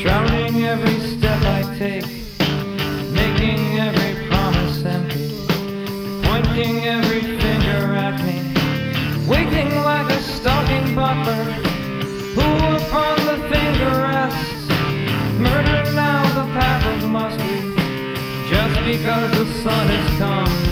Shrouding every step I take, making every promise empty, pointing every finger at me, waiting like a stalking butler who upon the finger rests. Murder now the path of must be, just because the sun has come.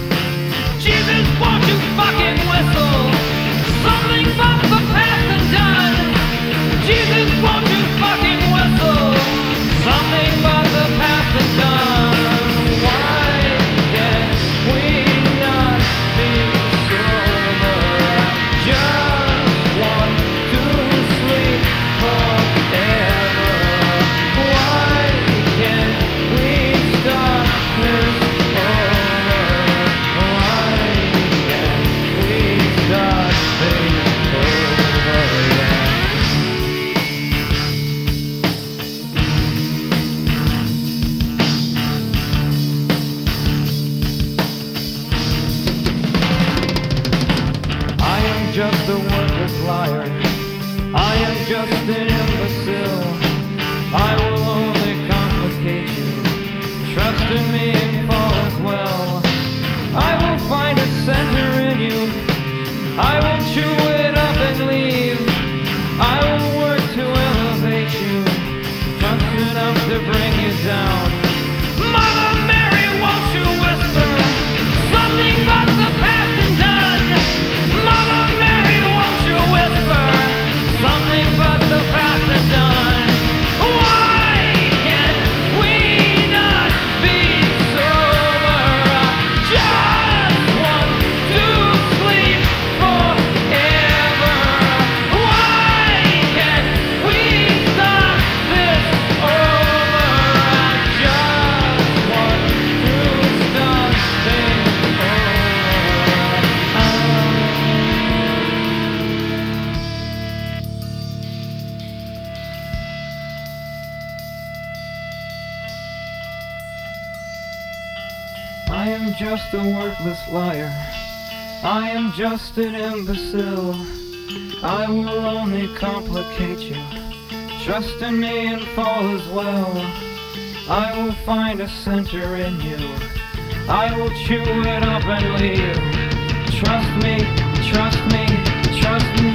Just a worthless liar. I am just an imbecile. I will only complicate you. Trust in me and fall as well. I will find a center in you. I will chew I am just a worthless liar. I am just an imbecile. I will only complicate you. Trust in me and fall as well. I will find a center in you. I will chew it up and leave. Trust me, trust me, trust me,